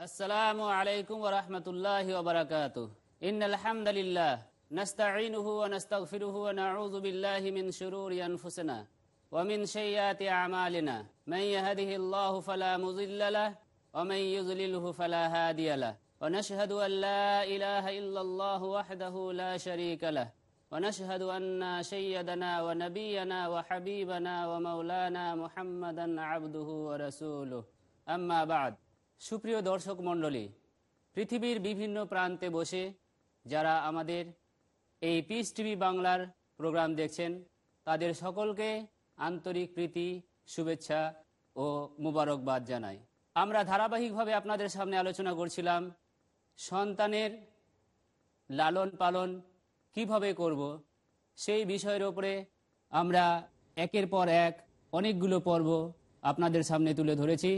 السلام عليكم ورحمة الله وبركاته. إن الحمد لله نستعينه ونستغفره ونعوذ بالله من شرور أنفسنا ومن سيئات أعمالنا. من يهده الله فلا مضل له ومن يضلله فلا هادي له. ونشهد أن لا إله إلا الله وحده لا شريك له. ونشهد أن سيدنا ونبينا وحبيبنا ومولانا محمدا عبده ورسوله. أما بعد সুপ্রিয় দর্শক মণ্ডলী, পৃথিবীর বিভিন্ন প্রান্তে বসে যারা আমাদের এই পিস টিভি বাংলার প্রোগ্রাম দেখছেন, তাদের সকলকে আন্তরিক প্রীতি, শুভেচ্ছা ও মুবারকবাদ জানাই। আমরা ধারাবাহিকভাবে আপনাদের সামনে আলোচনা করছিলাম, সন্তানের লালন পালন কীভাবে করব, সেই বিষয়ের ওপরে আমরা একের পর এক অনেকগুলো পর্ব আপনাদের সামনে তুলে ধরেছি।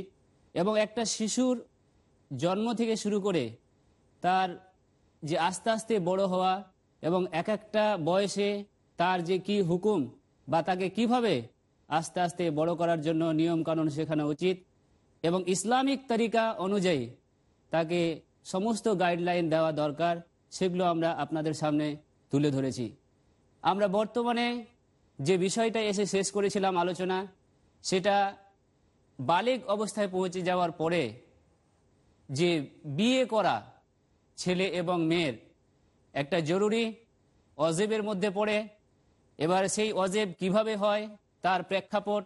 এবং একটা শিশুর জন্ম থেকে শুরু করে তার যে আস্তে আস্তে বড় হওয়া এবং এক একটা বয়সে তার যে কি হুকুম বা তাকে কীভাবে আস্তে আস্তে বড় করার জন্য নিয়মকানুন শেখানো উচিত এবং ইসলামিক তরিকা অনুযায়ী তাকে সমস্ত গাইডলাইন দেওয়া দরকার, সেগুলো আমরা আপনাদের সামনে তুলে ধরেছি। আমরা বর্তমানে যে বিষয়টা এসে শেষ করেছিলাম আলোচনা, সেটা বালেগ অবস্থায় পৌঁছে যাওয়ার পরে যে বিয়ে করা ছেলে এবং মেয়ের একটা জরুরি অজেবের মধ্যে পড়ে, এবার সেই অজেব কীভাবে হয়, তার প্রেক্ষাপট,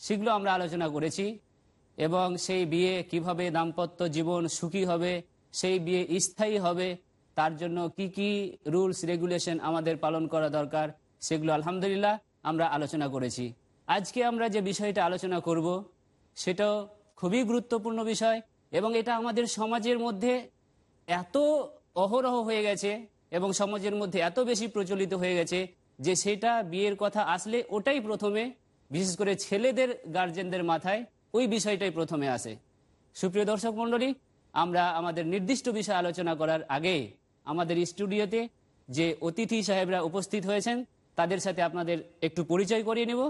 সেগুলো আমরা আলোচনা করেছি এবং সেই বিয়ে কীভাবে দাম্পত্য জীবন সুখী হবে, সেই বিয়ে স্থায়ী হবে, তার জন্য কি কি রুলস, রেগুলেশন আমাদের পালন করা দরকার, সেগুলো আলহামদুলিল্লাহ আমরা আলোচনা করেছি। আজকে আমরা যে বিষয়টা আলোচনা করব সেটাও খুবই গুরুত্বপূর্ণ বিষয় এবং এটা আমাদের সমাজের মধ্যে এত অহরহ হয়ে গেছে এবং সমাজের মধ্যে এত বেশি প্রচলিত হয়ে গেছে যে সেটা বিয়ের কথা আসলে ওটাই প্রথমে, বিশেষ করে ছেলেদের গার্জেনদের মাথায় ওই বিষয়টাই প্রথমে আসে। সুপ্রিয় দর্শক মণ্ডলী, আমরা আমাদের নির্দিষ্ট বিষয় আলোচনা করার আগে আমাদের স্টুডিওতে যে অতিথি সাহেবরা উপস্থিত হয়েছেন, তাদের সাথে আপনাদের একটু পরিচয় করিয়ে নেব।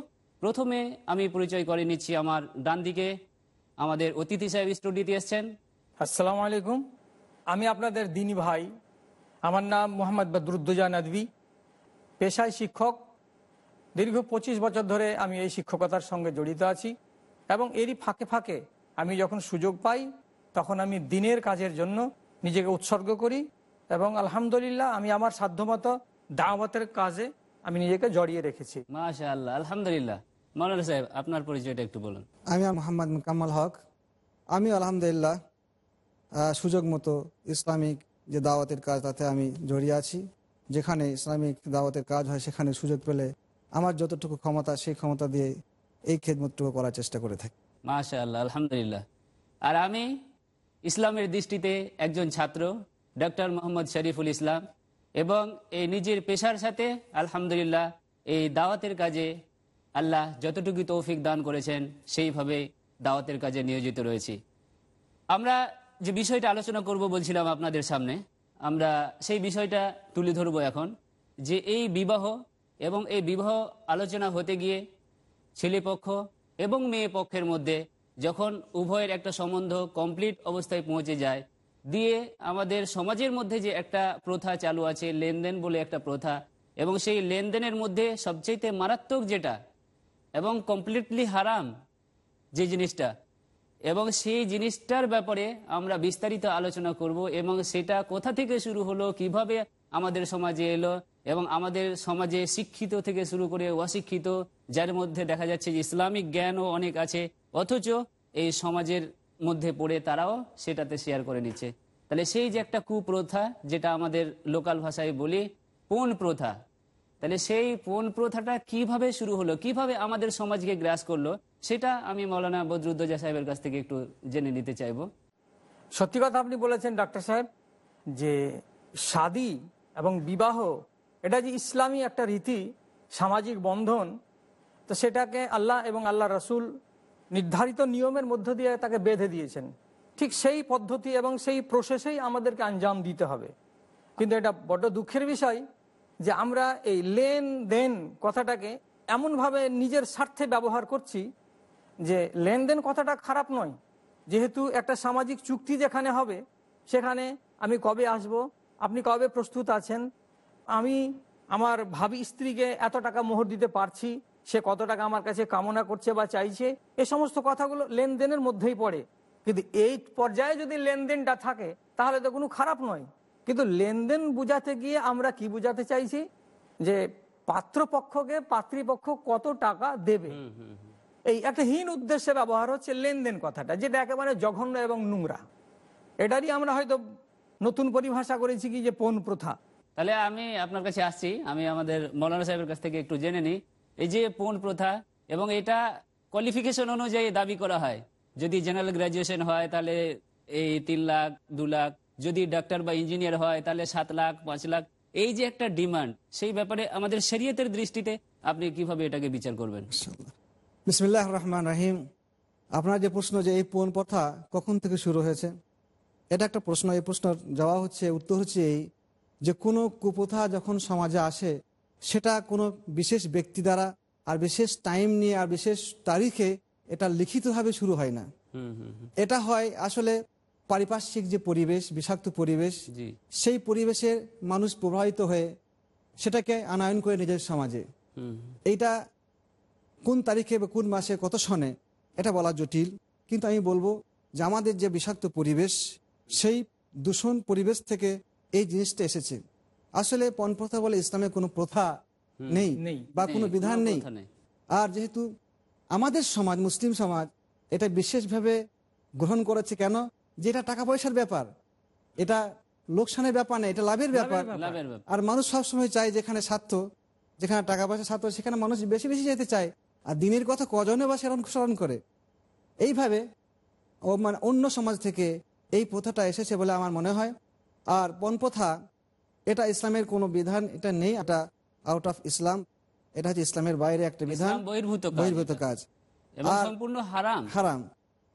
প্রথমে আমি পরিচয় করে নিচ্ছি আমার ডান দিকে আমাদের অতিথি সাহেব স্টুডিওতে এসছেন। আসসালামু আলাইকুম। আমি আপনাদের দিনী ভাই। আমার নাম মোহাম্মদ বদরুদ্দোজা নদভি পেশায় শিক্ষক। দীর্ঘ পঁচিশ বছর ধরে আমি এই শিক্ষকতার সঙ্গে জড়িত আছি এবং এরই ফাঁকে ফাঁকে আমি যখন সুযোগ পাই, তখন আমি দিনের কাজের জন্য নিজেকে উৎসর্গ করি এবং আলহামদুলিল্লাহ আমি আমার সাধ্যমতো দাওয়াতের কাজে আমি নিজেকে জড়িয়ে রেখেছি। আলহামদুলিল্লাহ। মৌলানা সাহেব আপনার পরিচয়টা একটু বলুন। আমি মোহাম্মদ মুকাম্মল হক। আমি আলহামদুলিল্লাহ সুযোগ মতো ইসলামিক যে দাওয়াতের কাজ তাতে আমি জড়িয়ে আছি। যেখানে ইসলামিক দাওয়াতের কাজ হয় সেখানে সুযোগ পেলে আমার যতটুকু ক্ষমতা সেই ক্ষমতা দিয়ে এই খেদমতটুকু করার চেষ্টা করে থাকি। মাশা আল্লাহ আলহামদুলিল্লাহ। আর আমি ইসলামের দৃষ্টিতে একজন ছাত্র ডক্টর মোহাম্মদ শরীফুল ইসলাম। এবং এই নিজের পেশার সাথে, আলহামদুলিল্লাহ, এই দাওয়াতের কাজে আল্লাহ যতটুকু তৌফিক দান করেছেন, সেইভাবে দাওয়াতের কাজে নিয়োজিত রয়েছি। আমরা যে বিষয়টা আলোচনা করব বলছিলাম আপনাদের সামনে, আমরা সেই বিষয়টা তুলে ধরব এখন, যে এই বিবাহ এবং এই বিবাহ আলোচনা হতে গিয়ে ছেলে পক্ষ এবং মেয়ে পক্ষের মধ্যে যখন উভয়ের একটা সম্বন্ধ কমপ্লিট অবস্থায় পৌঁছে যায় দিয়ে আমাদের সমাজের মধ্যে যে একটা প্রথা চালু আছে, লেনদেন বলে একটা প্রথা, এবং সেই লেনদেনের মধ্যে সবচেয়ে মারাত্মক যেটা এবং কমপ্লিটলি হারাম যে জিনিসটা, এবং সেই জিনিসটার ব্যাপারে আমরা বিস্তারিত আলোচনা করব এবং সেটা কোথা থেকে শুরু হলো, কীভাবে আমাদের সমাজে এলো এবং আমাদের সমাজে শিক্ষিত থেকে শুরু করে অশিক্ষিত, যার মধ্যে দেখা যাচ্ছে যে ইসলামিক জ্ঞানও অনেক আছে, অথচ এই সমাজের মধ্যে পড়ে তারাও সেটাতে শেয়ার করে নিচ্ছে। তাহলে সেই যে একটা কুপ্রথা, যেটা আমাদের লোকাল ভাষায় বলি পণ প্রথা, তাহলে সেই পণ প্রথাটা কীভাবে শুরু হলো, কীভাবে আমাদের সমাজকে গ্রাস করল, সেটা আমি মৌলানা বদরুদ্দোজা সাহেবের কাছ থেকে একটু জেনে নিতে চাইব। সত্যি কথা আপনি বলেছেন, ডাক্তার সাহেব, যে শাদি এবং বিবাহ, এটা যে ইসলামী একটা রীতি, সামাজিক বন্ধন, তো সেটাকে আল্লাহ এবং আল্লাহ রসুল নির্ধারিত নিয়মের মধ্য দিয়ে তাকে বেঁধে দিয়েছেন। ঠিক সেই পদ্ধতি এবং সেই প্রসেসেই আমাদেরকে আঞ্জাম দিতে হবে। কিন্তু এটা বড্ড দুঃখের বিষয় যে আমরা এই লেন দেন কথাটাকে এমনভাবে নিজের স্বার্থে ব্যবহার করছি যে লেনদেন কথাটা খারাপ নয়। যেহেতু একটা সামাজিক চুক্তি যেখানে হবে, সেখানে আমি কবে আসব, আপনি কবে প্রস্তুত আছেন, আমি আমার ভাবি স্ত্রীকে এত টাকা মোহর দিতে পারছি সে কত টাকা আমার কাছে কামনা করছে বা চাইছে এ সমস্ত কথাগুলো লেনদেনের মধ্যেই পড়ে। কিন্তু এই পর্যায়ে যদি লেনদেনটা থাকে তাহলে তো কোনো খারাপ নয়। কিন্তু লেনদেন বুঝাতে গিয়ে আমরা কি বুঝাতে চাইছি? যে পাত্রপক্ষকে পাত্রীপক্ষ কত টাকা দেবে? এই একটা হীন উদ্দেশ্যে ব্যবহার হচ্ছে লেনদেন কথাটা যেটা একেবারে জঘন্য এবং নোংরা। এটারই আমরা হয়তো নতুন পরিভাষা করেছি কি যে পণ প্রথা। তাহলে আমি আপনার কাছে আসছি আমি আমাদের মৌলানা সাহেবের কাছ থেকে একটু জেনে নিই। এই যে পণ প্রথা, এবং এটা কোয়ালিফিকেশন অনুযায়ী দাবি করা হয়। যদি জেনারেল গ্রাজুয়েশন হয়, তাহলে এই তিন লাখ, দু লাখ। যদি ডাক্তার বা ইঞ্জিনিয়ার হয়, তাহলে সাত লাখ, পাঁচ লাখ। এই যে একটা ডিমান্ড সেই ব্যাপারে আমাদের শরীয়তের দৃষ্টিতে আপনি কীভাবে এটাকে বিচার করবেন? বিসমিল্লাহ রহমান রাহিম আপনার যে প্রশ্ন যে এই পণ প্রথা কখন থেকে শুরু হয়েছে, এটা একটা প্রশ্ন। এই প্রশ্নের জবাব হচ্ছে, উত্তর হচ্ছে এই যে কোনো কুপ্রথা যখন সমাজে আসে সেটা কোনো বিশেষ ব্যক্তি দ্বারা আর বিশেষ টাইম নিয়ে আর বিশেষ তারিখে এটা লিখিতভাবে শুরু হয় না। এটা হয় আসলে পারিপার্শ্বিক যে পরিবেশ বিষাক্ত পরিবেশ সেই পরিবেশে মানুষ প্রভাবিত হয়ে সেটাকে আনায়ন করে নিজের সমাজে। এইটা কোন তারিখে বা কোন মাসে কত সনে এটা বলা জটিল। কিন্তু আমি বলব যে আমাদের যে বিষাক্ত পরিবেশ সেই দূষণ পরিবেশ থেকে এই জিনিসটা এসেছে। আসলে পণ প্রথা বলে ইসলামের কোনো প্রথা নেই। বা কোনো বিধান নেই। আর যেহেতু আমাদের সমাজ মুসলিম সমাজ এটা বিশেষভাবে গ্রহণ করেছে কেন? যে এটা টাকা পয়সার ব্যাপার এটা লোকসানের ব্যাপার না এটা লাভের ব্যাপার। আর মানুষ সবসময় চায় যেখানে স্বার্থ যেখানে টাকা পয়সা স্বার্থ সেখানে মানুষ বেশি বেশি যেতে চায়। আর দিনের কথা কজনে বা স্মরণ স্মরণ করে। এইভাবে ও মানে অন্য সমাজ থেকে এই প্রথাটা এসেছে বলে আমার মনে হয়। আর পণ প্রথা এটা ইসলামের কোনো বিধান এটা নেই এটা আউট অফ ইসলাম এটা হচ্ছে ইসলামের বাইরে একটা বিধান বহির্ভূত কাজ। সম্পূর্ণ হারাম। হারাম।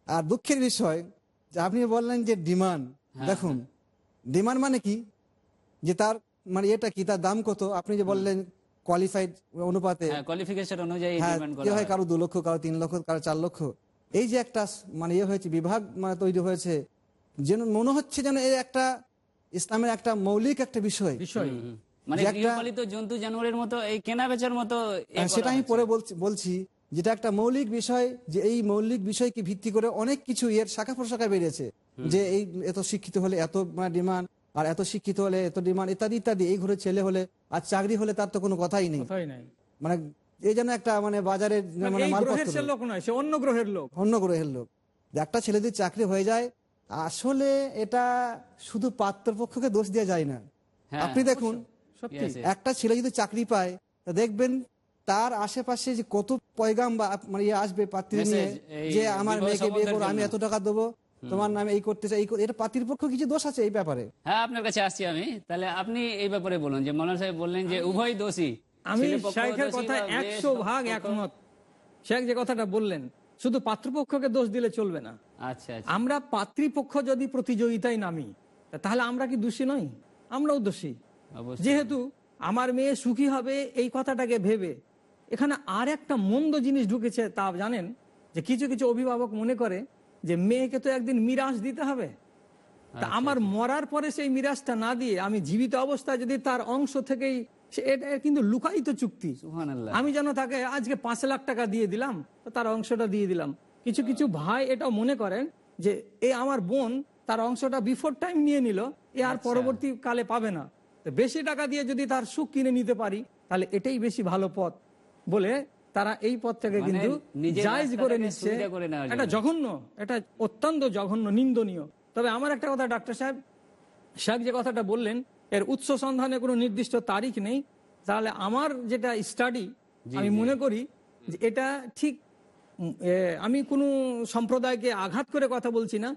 আর দুঃখের বিষয় যে আপনি বললেন যে ডিমান্ড দেখুন ডিমান্ড মানে কি? যে তার মানে এটা কি তার দাম কত? আপনি যে বললেন কোয়ালিফাইড অনুপাতে হ্যাঁ কোয়ালিফিকেশন অনুযায়ী হ্যাঁ হয় হয়। কারও দু লক্ষ কারও তিন লক্ষ কারও চার লক্ষ। এই যে একটা মানে ইয়ে হয়েছে বিভাগ মানে তৈরি হয়েছে যেন মনে হচ্ছে যেন এর একটা ইসলামের একটা মৌলিক একটা বিষয়। বিষয়। মানে গৃহপালিত জন্তু জানোয়ারের মতো এই কেনা বেচার মতো এ হ্যাঁ, সেটা আমি পরে বলছি বলছি যেটা একটা মৌলিক বিষয় যে এই মৌলিক বিষয়কে ভিত্তি করে অনেক কিছু এর শাখা প্রশাখা বেরিয়েছে। যে এই এত শিক্ষিত হলে এত ডিমান্ড আর এত শিক্ষিত হলে এত ডিমান্ড ইত্যাদি ইত্যাদি। এই ঘরে ছেলে হলে আর চাকরি হলে তার তো কোনো কথাই নেই। মানে এই যেন একটা মানে বাজারের মানে লোক নয় সে অন্য গ্রহের লোক। অন্য গ্রহের লোক। যে একটা ছেলেদের চাকরি হয়ে যায় আসলে এটা শুধু পাত্রপক্ষকে দোষ দেওয়া যায় না। হ্যাঁ, আপনি দেখুন. একটা ছেলে যদি চাকরি পায় তা দেখবেন তার আশেপাশে যে কত পয়গাম বা মানে ইয়ে আসবে পাত্রী নিয়ে এই যে আমার মেয়েকে বিয়ে করো আমি এত টাকা দেবো তোমার নামে এই করতে চাই এটা পাত্রীর পক্ষ কিছু দোষ আছে এই ব্যাপারে? হ্যাঁ আপনার কাছে আসছি আমি। তাহলে আপনি এই ব্যাপারে বলুন যে মৌলানা সাহেব বললেন যে উভয় দোষী আমি দোষী কথা একশো ভাগ একমত। শেখ যে কথাটা বললেন শুধু পাত্রপক্ষকে দোষ দিলে চলবে না। আমরা পাত্রীপক্ষ যদি প্রতিযোগিতায় নামি তাহলে আমরা কি দোষী নই? আমরাও দোষী। যেহেতু আমার মেয়ে সুখী হবে এই কথাটাকে ভেবে এখানে আর একটা মন্দ জিনিস ঢুকেছে তা জানেন? যে কিছু কিছু অভিভাবক মনে করে যে মেয়েকে তো একদিন মিরাজ দিতে হবে। তা আমার মরার পরে সেই মিরাজটা না দিয়ে আমি জীবিত অবস্থায় যদি তার অংশ থেকেই এটা কিন্তু লুকায়িত চুক্তি। আমি যেন তাকে আজকে পাঁচ লাখ টাকা দিয়ে দিলাম তার অংশটা দিয়ে দিলাম। কিছু কিছু ভাই এটাও মনে করেন যে এ আমার বোন তার অংশটা বিফোর টাইম নিয়ে নিল এ আর পরবর্তী কালে পাবে না। বেশি টাকা দিয়ে যদি তার সুখ কিনে নিতে পারি তাহলে এটাই বেশি ভালো পথ। বলে তারা এই পথটাকে মানে কিন্তু জায়জ করে নিচ্ছে। এটা জঘন্য এটা অত্যন্ত জঘন্য নিন্দনীয়। তবে আমার একটা কথা ডাক্তার সাহেব শেখ যে কথাটা বললেন এর উৎস সন্ধানে কোনো নির্দিষ্ট তারিখ নেই। তাহলে আমার যেটা স্টাডি আমি মনে করি যে এটা ঠিক আমি কোনো সম্প্রদায়কে আঘাত করে কথা বলছি না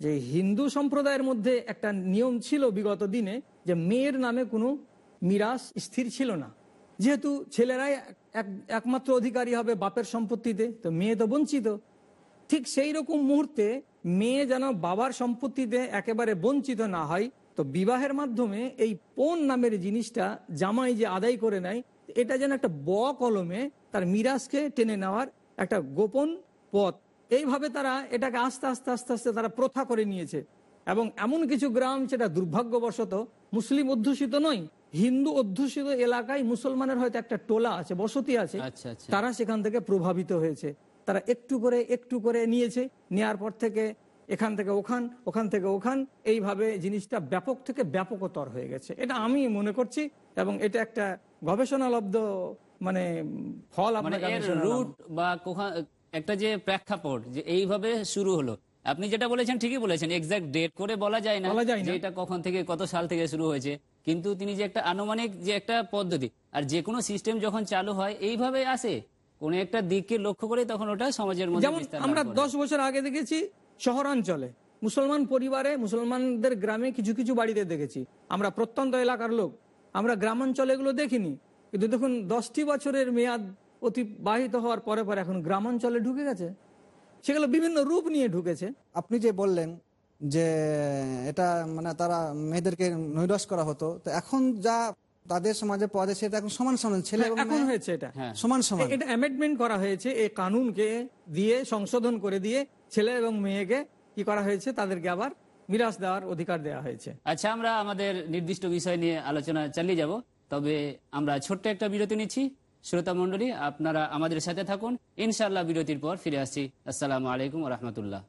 যে হিন্দু সম্প্রদায়ের মধ্যে একটা নিয়ম ছিল বিগত দিনে যে মেয়ের নামে কোনো মিরাস স্থির ছিল না। যেহেতু ছেলেরাই এক- একমাত্র অধিকারী হবে বাপের সম্পত্তিতে, তো মেয়ে তো বঞ্চিত। ঠিক সেই রকম মুহূর্তে মেয়ে যেন বাবার সম্পত্তিতে একেবারে বঞ্চিত না হয়, তো বিবাহের মাধ্যমে এই পণ নামের জিনিসটা জামাই যে আদায় করে নেয়, এটা যেন একটা ব কলমে তার মিরাজকে টেনে নেওয়ার একটা গোপন পথ। এইভাবে তারা এটাকে আস্তে আস্তে আস্তে আস্তে তারা প্রথা করে নিয়েছে। এবং এমন কিছু গ্রাম সেটা দুর্ভাগ্যবশত মুসলিম অধ্যুষিত নয় হিন্দু অধ্যুষিত এলাকায় মুসলমানের হয়তো একটা টোলা আছে বসতি আছে। আচ্ছা, আচ্ছা। তারা সেখান থেকে প্রভাবিত হয়েছে। তারা একটু করে একটু করে নিয়েছে। নেয়ার পর থেকে এখান থেকে ওখান ওখান থেকে ওখান এইভাবে জিনিসটা ব্যাপক থেকে ব্যাপকতর হয়ে গেছে। এটা আমি মনে করছি এবং এটা একটা গবেষণালব্ধ মানে ফল মানে। রুট বা একটা যে প্রেক্ষাপট যে এইভাবে শুরু হলো। আপনি যেটা বলেছেন ঠিকই বলেছেন। এক্সাক্ট ডেট করে বলা যায় না বলা যায় না। যে এটা কখন থেকে কত সাল থেকে শুরু হয়েছে। কিন্তু তিনি যে একটা আনুমানিক যে একটা পদ্ধতি আর যে কোনো সিস্টেম যখন চালু হয় এইভাবে আসে। কোন একটা দিককে লক্ষ্য করে তখন ওটা সমাজের মধ্যে যেমন আমরা দশ বছর আগে দেখেছি শহরাঞ্চলে মুসলমান পরিবারে মুসলমানদের গ্রামে কিছু কিছু বাড়িতে দেখেছি। আমরা প্রত্যন্ত এলাকার লোক আমরা গ্রামাঞ্চলে এগুলো দেখিনি। কিন্তু দেখুন দশটি বছরের মেয়াদ অতিবাহিত হওয়ার পরে পরে এখন গ্রামাঞ্চলে ঢুকে গেছে। সেগুলো বিভিন্ন রূপ নিয়ে ঢুকেছে। আপনি যে বললেন যে এটা মানে তারা মেয়েদেরকে নৈরাশ করা হতো তো এখন যা তাদের সমাজে পাওয়া যায় সেটা এখন সমান সমান ছেলে এখন হয়েছে এটা। হ্যাঁ। সমান সমান। এটা অ্যামেন্ডমেন্ট করা হয়েছে এই কানুনকে দিয়ে সংশোধন করে দিয়ে ছেলে এবং মেয়েকে কি করা হয়েছে তাদেরকে আবার মিরাজ দেওয়ার অধিকার দেওয়া হয়েছে। আচ্ছা আমরা আমাদের নির্দিষ্ট বিষয় নিয়ে আলোচনা চালিয়ে যাব। তবে আমরা ছোট্ট একটা বিরতি নিচ্ছি। শ্রোতা মণ্ডলী আপনারা আমাদের সাথে থাকুন। ইনশাল্লাহ বিরতির পর ফিরে আসছি। আসসালামু আলাইকুম রহমতুল্লাহ।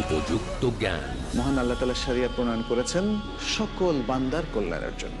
উপযুক্ত জ্ঞান। মহান আল্লাহ তালা সারিয়া প্রণয়ন করেছেন সকল বান্দার কল্যাণের জন্য।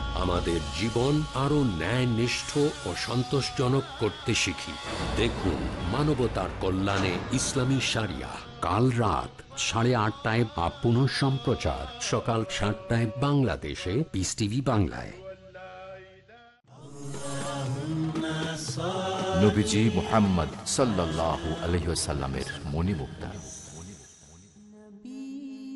আমাদের জীবন আরও ন্যায়নিষ্ঠ ও সন্তোষজনক করতে শিখি। দেখুন মানবতার কল্যাণে ইসলামী সারিয়া। কাল রাত সাড়ে আটটায় বা পুনঃ সম্প্রচার। সকাল সাতটায় বাংলাদেশে। পিস টিভি বাংলায়। নবীজি মোহাম্মদ সাল্লাল্লাহু আলহিসাল্লামের মণিমুক্তা।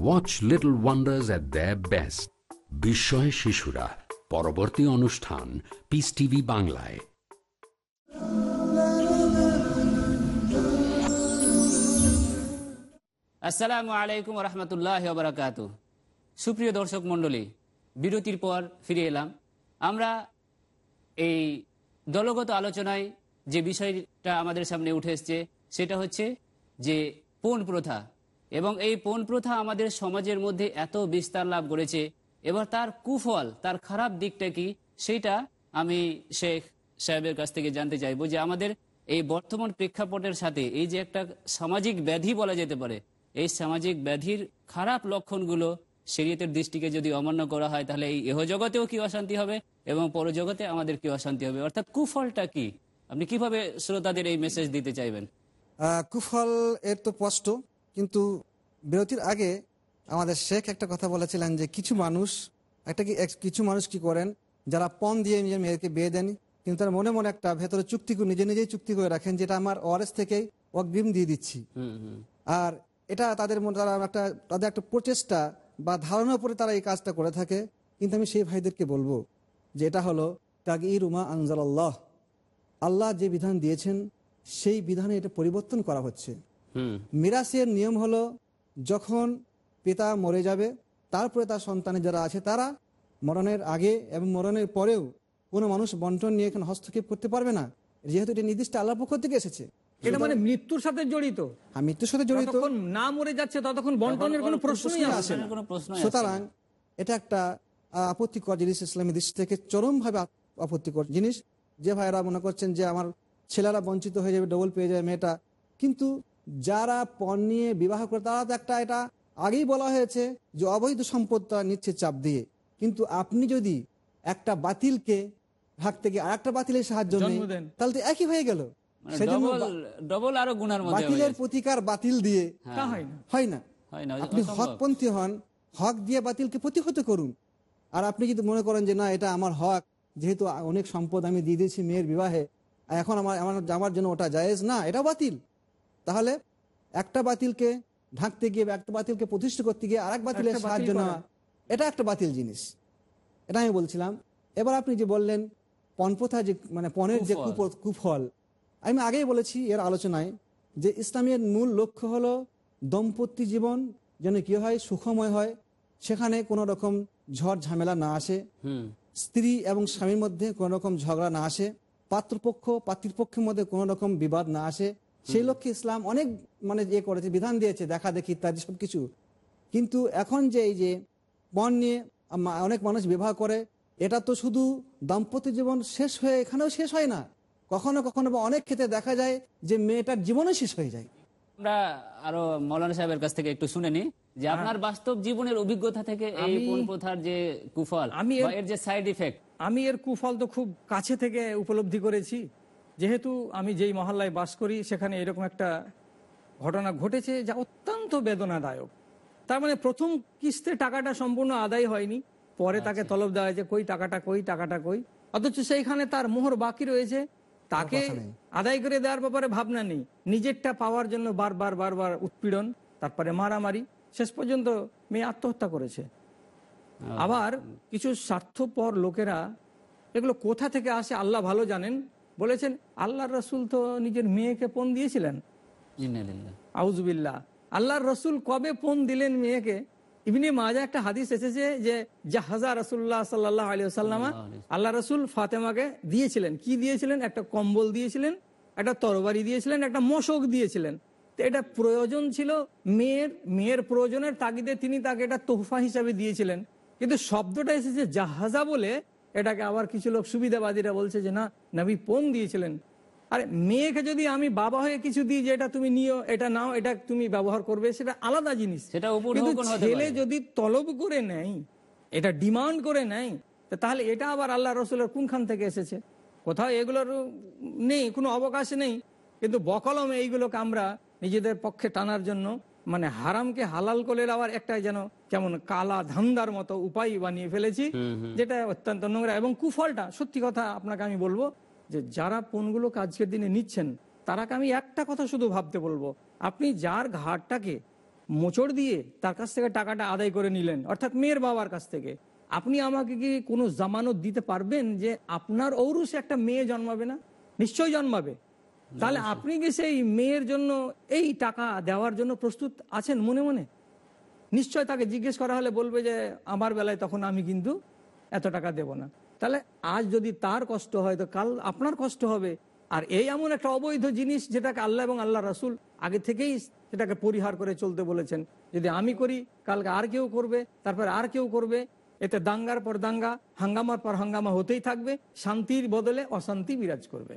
Watch little wonders at the best বিস্ময় শিশুরা পরবর্তী অনুষ্ঠান পিস টিভি বাংলায় আসসালামু আলাইকুম রহমতুল্লাহ বারাকাত সুপ্রিয় দর্শক মণ্ডলী বিরতির পর ফিরে এলাম আমরা এই দলগত আলোচনায় যে বিষয়টা আমাদের সামনে উঠে এসছে সেটা হচ্ছে যে পণ প্রথা এবং এই পণ প্রথা আমাদের সমাজের মধ্যে এত বিস্তার লাভ করেছে। এবার তার কুফল, তার খারাপ দিকটা কি, সেটা আমি শেখ সাহেবের কাছ থেকে জানতে চাইব যে আমাদের এই বর্তমান প্রেক্ষাপটের সাথে এই যে একটা সামাজিক ব্যাধি বলা যেতে পারে, এই সামাজিক ব্যাধির খারাপ লক্ষণগুলো শরীয়তের দৃষ্টিকে যদি অমান্য করা হয়, তাহলে এই এহজগতেও কি অশান্তি হবে এবং পরজগতে আমাদের কি অশান্তি হবে? অর্থাৎ কুফলটা কি? আপনি কীভাবে শ্রোতাদের এই মেসেজ দিতে চাইবেন? কুফল এর তো স্পষ্ট। কিন্তু বিরতির আগে আমাদের শেখ একটা কথা বলেছিলেন যে কিছু মানুষ একটা কি কিছু মানুষ কি করেন? যারা পণ দিয়ে নিজের মেয়েকে বিয়ে দেন কিন্তু তার মনে মনে একটা ভেতরে চুক্তি করে- নিজে নিজেই চুক্তি করে রাখেন যেটা আমার ওয়ারেস থেকেই অগ্রিম দিয়ে দিচ্ছি। আর এটা তাদের মনে তারা একটা তাদের একটা প্রচেষ্টা বা ধারণার উপরে তারা এই কাজটা করে থাকে। কিন্তু আমি সেই ভাইদেরকে বলব যে এটা হলো তাগির রুমা আনজাল্লাহ আল্লাহ যে বিধান দিয়েছেন সেই বিধানে এটা পরিবর্তন করা হচ্ছে। মিরাসের নিয়ম হলো যখন পিতা মরে যাবে তারপরে তার সন্তানের যারা আছে তারা মরণের আগে এবং মরণের পরেও কোনো মানুষ বন্টন নিয়ে এখানে হস্তক্ষেপ করতে পারবে না। যেহেতু এটা নির্দিষ্ট আল্লাহর পক্ষ থেকে এসেছে। এটা মানে মৃত্যুর সাথে জড়িত। আর মৃত্যুর সাথে জড়িত। না মরে যাচ্ছে ততক্ষণ বন্টনের কোনো প্রশ্নই আসে না। সুতরাং এটা একটা আপত্তিকর জিনিস ইসলামী দৃষ্টি থেকে চরমভাবে আপত্তিকর জিনিস। যে ভাইরা মনে করছেন যে আমার ছেলেরা বঞ্চিত হয়ে যাবে ডবল পেয়ে যাবে মেয়েটা কিন্তু যারা পণ নিয়ে বিবাহ করে তারা তো একটা এটা আগেই বলা হয়েছে যে অবৈধ সম্পদটা নিচ্ছে চাপ দিয়ে। কিন্তু আপনি যদি একটা বাতিলকে ভাগ থেকে আর একটা বাতিলের সাহায্য দেন। তাহলে তো একই হয়ে গেল। সেজন্য ডবল আরও গুনার মধ্যে হয়ে বাতিলের প্রতিকার বাতিল দিয়ে হয়। না। হয় না। হয় না আপনি হকপন্থী হন হক দিয়ে বাতিলকে প্রতিহত করুন। আর আপনি যদি মনে করেন যে না এটা আমার হক যেহেতু অনেক সম্পদ আমি দিয়ে দিয়েছি মেয়ের বিবাহে এখন আমার আমার আমার জন্য ওটা জায়েজ না এটা বাতিল। তাহলে একটা বাতিলকে ঢাকতে গিয়ে বা একটা বাতিলকে প্রতিষ্ঠা করতে গিয়ে আর এক বাতিলের সাহায্য। নেওয়া এটা একটা বাতিল জিনিস। এটা আমি বলছিলাম। এবার আপনি যে বললেন পণপ্রথা যে মানে পণের যে। কুপ- কুফল আমি আগেই বলেছি এর আলোচনায় যে ইসলামের মূল লক্ষ্য হলো দম্পতি জীবন যেন কি হয় সুখময় হয়। সেখানে কোনো রকম ঝড় ঝামেলা না আসে। স্ত্রী এবং স্বামীর মধ্যে কোনো রকম ঝগড়া না আসে। পাত্রপক্ষ পাত্রীপক্ষের মধ্যে কোনো রকম বিবাদ না আসে। সেই লক্ষ্যে ইসলাম অনেক মানে ইয়ে করেছে বিধান দিয়েছে দেখা দেখি ইত্যাদি সব কিছু কিন্তু এখন যে এই যে পণ নিয়ে অনেক মানুষ বিবাহ করে এটা তো শুধু দাম্পত্য জীবন শেষ হয়ে এখানেও শেষ হয় না। কখনো কখনো বা অনেক ক্ষেত্রে দেখা যায় যে মেয়েটার জীবনও শেষ হয়ে যায়। আমরা আরও মৌলানা সাহেবের কাছ থেকে একটু শুনে নি যে আপনার বাস্তব জীবনের অভিজ্ঞতা থেকে এই প্রথার যে কুফল আমি এর- এর যে সাইড ইফেক্ট আমি এর কুফল তো খুব কাছে থেকে উপলব্ধি করেছি। যেহেতু আমি যেই মহল্লায় বাস করি সেখানে এরকম একটা ঘটনা ঘটেছে যা অত্যন্ত বেদনাদায়ক। তার মানে প্রথম কিস্তির টাকাটা সম্পূর্ণ আদায় হয়নি। পরে তাকে তলব দেওয়া হয়েছে কই টাকাটা কই টাকাটা কই? অথচ সেইখানে তার মোহর বাকি রয়েছে। তাকে আদায় করে দেওয়ার ব্যাপারে ভাবনা নেই। নিজেরটা পাওয়ার জন্য বারবার বারবার উৎপীড়ন তারপরে মারামারি। শেষ পর্যন্ত মেয়ে আত্মহত্যা করেছে। আবার কিছু স্বার্থপর লোকেরা এগুলো কোথা থেকে আসে আল্লাহ ভালো জানেন। বলেছেন আল্লাহর রসুল তো নিজের মেয়েকে পণ দিয়েছিলেন। আউজবিল্লা আল্লাহর রসুল কবে পণ দিলেন মেয়েকে? ইবনে মাজা একটা হাদিস এসেছে যে জাহাজা রসুল্লাহ সাল্লাহ আলী সাল্লামা আল্লাহ রসুল ফাতেমাকে দিয়েছিলেন। কি দিয়েছিলেন? একটা কম্বল দিয়েছিলেন একটা তরবারি দিয়েছিলেন একটা মশক দিয়েছিলেন। তো এটা প্রয়োজন ছিল মেয়ের মেয়ের প্রয়োজনের তাগিদে তিনি তাকে এটা তোহফা হিসাবে দিয়েছিলেন। কিন্তু শব্দটা এসেছে জাহাজা বলে এটাকে আবার কিছু লোক সুবিধাবাদীরা বলছে যে না নবী পণ দিয়েছিলেন। আরে মেয়েকে যদি আমি বাবা হয়ে কিছু দিই যে এটা তুমি নিও এটা নাও এটা তুমি ব্যবহার করবে সেটা আলাদা জিনিস। সেটা কিন্তু ছেলে যদি তলব করে নেয় এটা ডিমান্ড করে নেয় তাহলে এটা আবার আল্লাহ রসুলের কোনখান থেকে এসেছে? কোথাও এগুলোর নেই কোনো অবকাশ নেই। কিন্তু বকলমে এইগুলোকে আমরা নিজেদের পক্ষে টানার জন্য মানে হারামকে হালাল করে আবার একটা যেন কেমন কালা ধান্দার মতো উপায় বানিয়ে ফেলেছি যেটা অত্যন্ত নোংরা এবং কুফলটা সত্যি কথা আপনাকে আমি বলব যে যারা পণগুলোকে আজকের দিনে নিচ্ছেন তারাকে আমি একটা কথা শুধু ভাবতে বলব আপনি যার ঘাটটাকে মোচড় দিয়ে তার কাছ থেকে টাকাটা আদায় করে নিলেন অর্থাৎ মেয়ের বাবার কাছ থেকে আপনি আমাকে কি কোনো জামানত দিতে পারবেন যে আপনার ঔরুসে একটা মেয়ে জন্মাবে না? নিশ্চয়ই জন্মাবে। তাহলে আপনি কি সেই মেয়ের জন্য এই টাকা দেওয়ার জন্য প্রস্তুত আছেন মনে মনে? নিশ্চয় তাকে জিজ্ঞেস করা হলে বলবে যে আমার বেলায় তখন আমি কিন্তু এত টাকা দেব না। তাহলে আজ যদি তার কষ্ট হয় তো কাল আপনার কষ্ট হবে। আর এই এমন একটা অবৈধ জিনিস যেটাকে আল্লাহ এবং আল্লাহ রাসুল আগে থেকেই সেটাকে পরিহার করে চলতে বলেছেন। যদি আমি করি কালকে আর কেউ করবে তারপর আর কেউ করবে। এতে দাঙ্গার পর দাঙ্গা হাঙ্গামার পর হাঙ্গামা হতেই থাকবে শান্তির বদলে অশান্তি বিরাজ করবে।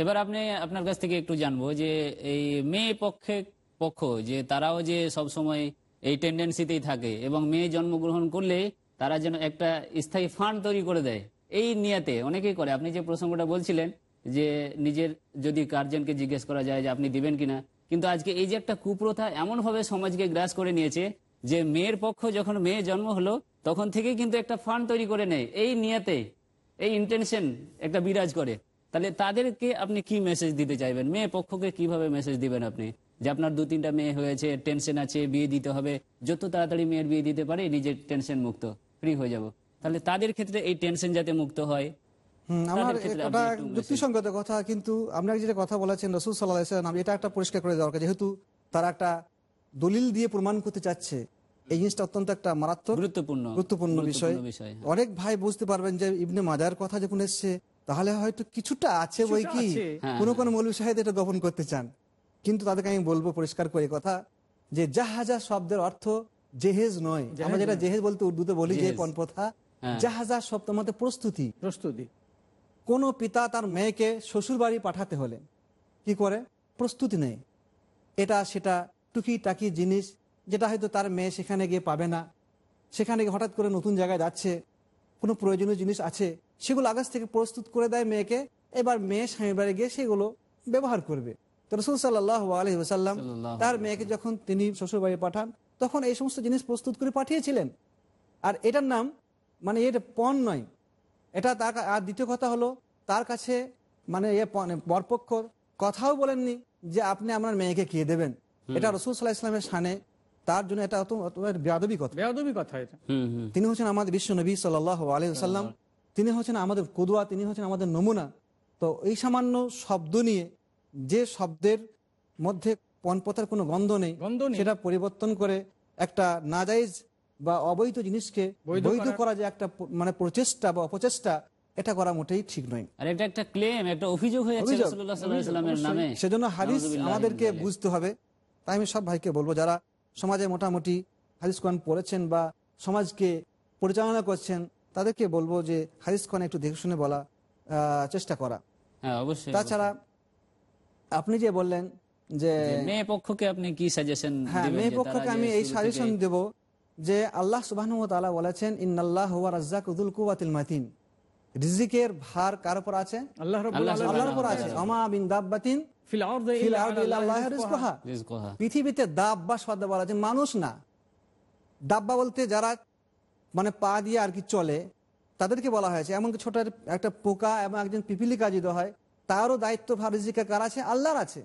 এবার আপনি আপনার কাছ থেকে একটু জানব যে এই মেয়ে পক্ষে পক্ষ, যে তারাও যে সব সময় এই টেন্ডেন্সিতেই থাকে এবং মেয়ে জন্মগ্রহণ করলে তারা যেন একটা স্থায়ী ফান্ড তৈরি করে দেয়, এই নিয়াতে অনেকেই করে। আপনি যে প্রসঙ্গটা বলছিলেন যে নিজের যদি গার্জেনকে জিজ্ঞেস করা যায় যে আপনি দিবেন কিনা, কিন্তু আজকে এই যে একটা কুপ্রথা এমনভাবে সমাজকে গ্রাস করে নিয়েছে যে মেয়ের পক্ষ যখন মেয়ে জন্ম হলো, তখন থেকেই কিন্তু একটা ফান্ড তৈরি করে নেয়। এই নিয়াতে, এই ইন্টেনশন একটা বিরাজ করে। তাহলে তাদেরকে আপনি কি মেসেজ দিতে চাইবেন? মেয়ে পক্ষকে কীভাবে মেসেজ দিবেন আপনি? যে আপনার দু তিনটা মেয়ে হয়েছে টেনশন আছে বিয়ে দিতে হবে যত তাড়াতাড়ি মেয়ের বিয়ে দিতে পারে নিজের টেনশন মুক্ত ফ্রি হয়ে যাব। তাহলে তাদের ক্ষেত্রে এই টেনশন যাতে মুক্ত হয় আমার এটা যুক্তিসঙ্গত কথা কিন্তু আপনার যেটা কথা বলেছেন রসুল সাল্লাহ এটা একটা পরিষ্কার করে দরকার। যেহেতু তারা একটা দলিল দিয়ে প্রমাণ করতে চাচ্ছে এই জিনিসটা অত্যন্ত একটা মারাত্মক গুরুত্বপূর্ণ গুরুত্বপূর্ণ বিষয়। বিষয়। অনেক ভাই বুঝতে পারবেন যে ইবনে মাজার কথা যখন এসছে তাহলে হয়তো কিছুটা আছে বই কি। হ্যাঁ, কোনো কোনো মৌলভী সাহেব এটা গোপন করতে চান। কিন্তু তাদেরকে আমি বলব পরিষ্কার করে কথা যে জাহাজা শব্দের অর্থ জেহেজ নয়। আমরা যেটা জেহেজ বলতে উর্দুতে বলি যে জেহেজ। কোন প্রথা। হ্যাঁ। জাহাজা শব্দ মধ্যে প্রস্তুতি। প্রস্তুতি। কোনো পিতা তার মেয়েকে শ্বশুর বাড়ি পাঠাতে হলে কি করে? প্রস্তুতি নেই এটা সেটা টুকি টাকি জিনিস যেটা হয়তো তার মেয়ে সেখানে গিয়ে পাবে না। সেখানে গিয়ে হঠাৎ করে নতুন জায়গায় যাচ্ছে। কোনো প্রয়োজনীয় জিনিস আছে। সেগুলো আগাছ থেকে প্রস্তুত করে দেয় মেয়েকে। এবার মেয়ে স্বামীর বাড়ি গিয়ে সেগুলো ব্যবহার করবে। তো রসুল সাল্লাহ আলহি ওসাল্লাম তার মেয়েকে যখন তিনি শ্বশুর বাড়ি পাঠান তখন এই সমস্ত জিনিস প্রস্তুত করে পাঠিয়েছিলেন। আর এটার নাম মানে এটা পণ নয়। এটা তার আর দ্বিতীয় কথা হলো তার কাছে মানে এ প- বরপক্ষ কথাও বলেননি যে আপনি আপনার মেয়েকে কে দেবেন। এটা রসুল সাল্লাহ ইসলামের সানে তার জন্য এটা বেয়াদবি কথা। বেয়াদবি কথা এটা। তিনি হচ্ছেন আমাদের বিশ্ব নবী সাল্লাহ আলহিহাল্লাম তিনি হচ্ছেন আমাদের কদুয়া তিনি হচ্ছেন আমাদের নমুনা। তো এই সামান্য শব্দ নিয়ে যে শব্দের মধ্যে পণপথার কোনো গন্ধ নেই সেটা পরিবর্তন করে একটা নাজাইজ বা অবৈধ জিনিসকে বৈধ করা যে একটা মানে প্রচেষ্টা বা অপচেষ্টা এটা করা মোটেই ঠিক নয়। আর এটা একটা ক্লেম একটা অভিযোগ হয়ে যাচ্ছে রাসূলুল্লাহ সাল্লাল্লাহু আলাইহি সাল্লামের নামে। সেজন্য হাদিস নাউযুবিল্লাহি আমাদেরকে বুঝতে হবে। তাই আমি সব ভাইকে বলব যারা সমাজে মোটামুটি হাদিস কোরআন পড়েছেন বা সমাজকে পরিচালনা করছেন তাদেরকে বলব যে হাদিস কোরআন একটু দেখে শুনে বলা চেষ্টা করা। হ্যাঁ তাছাড়া আপনি যে বললেন যে মেয়ে পক্ষকে আপনি কি সাজেশন হ্যাঁ মেয়ে পক্ষকে আমি এই সাজেশন দেব যে আল্লাহ সুবাহ বলেছেন ইন্নাল্লাহ হুয়া রাজ্জাক উদুল কুওয়াতিল মাতিন। রিজিকের ভার কার উপর আছে? আল্লাহর উপর আছে। আমা বিন দাব্বাতিন। পৃথিবীতে দাব্বা শব্দ বলা আছে মানুষ না। ডাব্বা বলতে যারা মানে পা দিয়ে আর কি চলে তাদেরকে বলা হয়েছে। এমনকি ছোট একটা পোকা এবং একজন পিপিলিকা যদি হয় তারও দায়িত্ব ভার রিজিকে কার আছে? আল্লাহর আছে।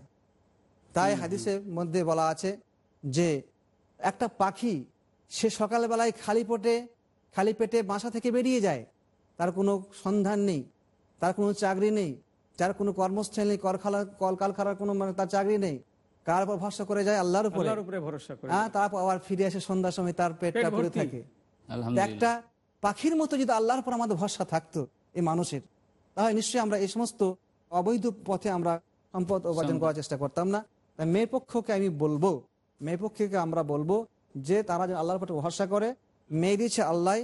তাই হাদিসের মধ্যে বলা আছে যে একটা পাখি সে সকালবেলায় খালি পেটে খালি পেটে বাসা থেকে বেরিয়ে যায়। তার কোনো সন্ধান নেই তার কোনো চাকরি নেই যার কোনো কর্মস্থল নেই করখালা কলকারখানার কোনো মানে তার চাকরি নেই। কার উপর ভরসা করে যায়? আল্লাহর উপরে। ভরসা করে হ্যাঁ তারপর আবার ফিরে আসে সন্ধ্যার সময় তার পেটটা পেট পড়ে থাকে। একটা পাখির মতো যদি আল্লাহর উপর আমাদের ভরসা থাকতো এই মানুষের তাহলে নিশ্চয়ই আমরা এই সমস্ত অবৈধ পথে আমরা সম্পদ উপার্জন করার চেষ্টা করতাম না। তাই মেয়ে পক্ষকে আমি বলব মেয়ে পক্ষকে আমরা বলব যে তারা যেন আল্লাহর উপর ভরসা করে মেয়ে দিচ্ছে আল্লাহ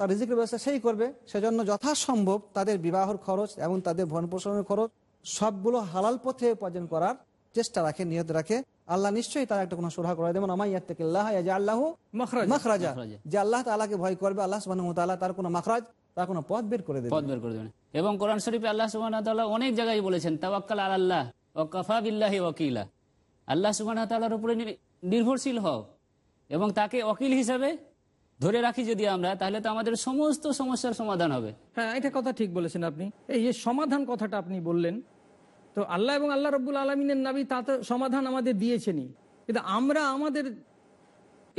তার রিজিকের ব্যবস্থা সেই করবে সেজন্য যথাসম্ভব তাদের বিবাহর খরচ এবং তাদের ভরণ পোষণের খরচ সবগুলো হালাল পথে উপার্জন করার চেষ্টা রাখে নিয়ত রাখে। আল্লাহ নিশ্চয়ই তার একটা কোনো সুরাহা করে দেবেন আমার ইয়াত্তাকে আল্লাহ মাখরাজ। যে আল্লাহ তাআলাকে ভয় করবে আল্লাহ সুবহানাহু ওয়া তাআলা তার কোনো মাখরাজ তার কোনো পথ বের করে দেবে পথ বের করে দেবেন এবং কোরআন শরীফে আল্লাহ তাআলা অনেক জায়গায় বলেছেন তাওয়াক্কাল আল্লাহ ও কাফা বিল্লাহি ওকিলা আল্লাহ সুবহানাহু ওয়া তাআলার উপরে নির্ভরশীল হও। এবং তাকে ওকিল হিসাবে ধরে রাখি যদি আমরা তাহলে তো আমাদের সমস্ত সমস্যার সমাধান হবে। হ্যাঁ এটা কথা ঠিক বলেছেন আপনি। এই যে সমাধান কথাটা আপনি বললেন তো আল্লাহ এবং আল্লাহ রব্বুল আলমিনের নাবি তা তো সমাধান আমাদের দিয়েছেনই। কিন্তু আমরা আমাদের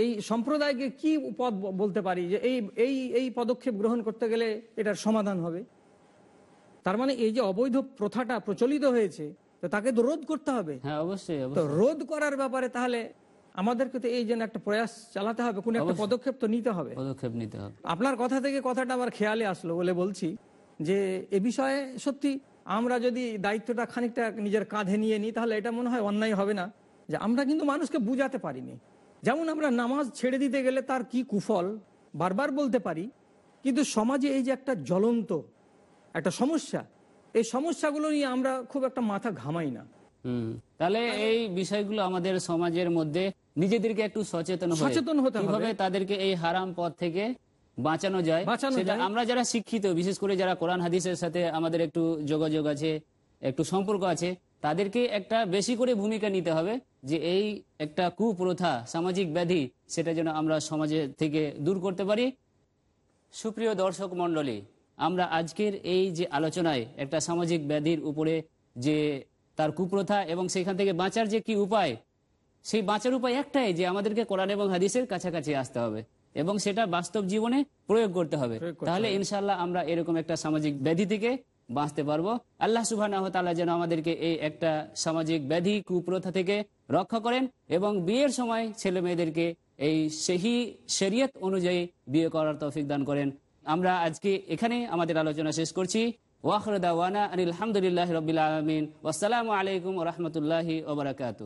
এই সম্প্রদায়কে কি পদ বলতে পারি যে এই এই এই পদক্ষেপ গ্রহণ করতে গেলে এটার সমাধান হবে? তার মানে এই যে অবৈধ প্রথাটা প্রচলিত হয়েছে তো তাকে তো রোধ করতে হবে। হ্যাঁ অবশ্যই তো রোধ করার ব্যাপারে তাহলে আমাদেরকে তো এই যেন একটা প্রয়াস চালাতে হবে কোন একটা পদক্ষেপ তো নিতে হবে। পদক্ষেপ নিতে হবে। আপনার কথা থেকে কথাটা আমার খেয়ালে আসলো বলে বলছি যে এ বিষয়ে সত্যি আমরা যদি দায়িত্বটা খানিকটা নিজের কাঁধে নিয়ে নিই তাহলে এটা মনে হয় অন্যায় হবে না। যে আমরা কিন্তু মানুষকে বুঝাতে পারিনি। যেমন আমরা নামাজ ছেড়ে দিতে গেলে তার কি কুফল? বারবার বলতে পারি কিন্তু সমাজে এই যে একটা জ্বলন্ত একটা সমস্যা এই সমস্যাগুলো নিয়ে আমরা খুব একটা মাথা ঘামাই না। তাহলে এই বিষয়গুলো আমাদের সমাজের মধ্যে নিজেদেরকে একটু সচেতন সচেতন হতে হবে। তাদেরকে এই হারাম পথ থেকে বাঁচানো যায়। সেটা আমরা যারা শিক্ষিত বিশেষ করে যারা কোরআন হাদিসের সাথে আমাদের একটু যোগাযোগ আছে একটু সম্পর্ক আছে তাদেরকে একটা বেশি করে ভূমিকা নিতে হবে যে এই একটা কুপ্রথা সামাজিক ব্যাধি সেটা যেন আমরা সমাজে থেকে দূর করতে পারি। সুপ্রিয় দর্শক মণ্ডলী আমরা আজকের এই যে আলোচনায় একটা সামাজিক ব্যাধির উপরে যে তার কুপ্রথা এবং সেখান থেকে বাঁচার যে কি উপায় সেই বাঁচার উপায় একটাই যে আমাদেরকে কোরআন এবং হাদিসের কাছাকাছি আসতে হবে। এবং সেটা বাস্তব জীবনে প্রয়োগ করতে হবে। তাহলে ইনশাল্লাহ আমরা এরকম একটা সামাজিক ব্যাধি থেকে বাঁচতে পারব। আল্লাহ সুবাহ তাআলা যেন আমাদেরকে এই একটা সামাজিক ব্যাধি কুপ্রথা থেকে রক্ষা করেন এবং বিয়ের সময় ছেলে মেয়েদেরকে এই সেহি শরিয়ত অনুযায়ী বিয়ে করার তৌফিক দান করেন। আমরা আজকে এখানে আমাদের আলোচনা শেষ করছি। ওয়াখরদাওয়ানা আনিল হামদুলিল্লাহ রবিল আলমিন। আসসালামু আলাইকুম রহমতুল্লাহি ওবরাকাতু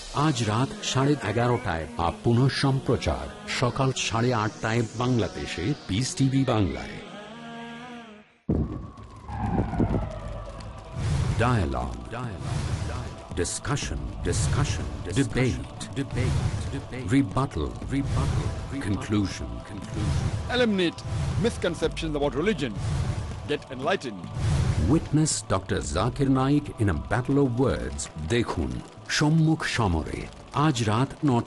আজ রাত সাড়ে এগারোটায় বা পুনঃ সম্প্রচার সকাল সাড়ে আটটায় বাংলাদেশে পিস টিভি বাংলায় Dialogue. Dialogue. Dialogue. Discussion. Discussion. Debate. Debate. Debate. Rebuttal. Rebuttal. Conclusion. Conclusion. Eliminate misconceptions about religion. Get enlightened. Witness Dr. Zakir Naik in a battle of words. দেখুন সম্মুখ সমরে। আজ রাত নটা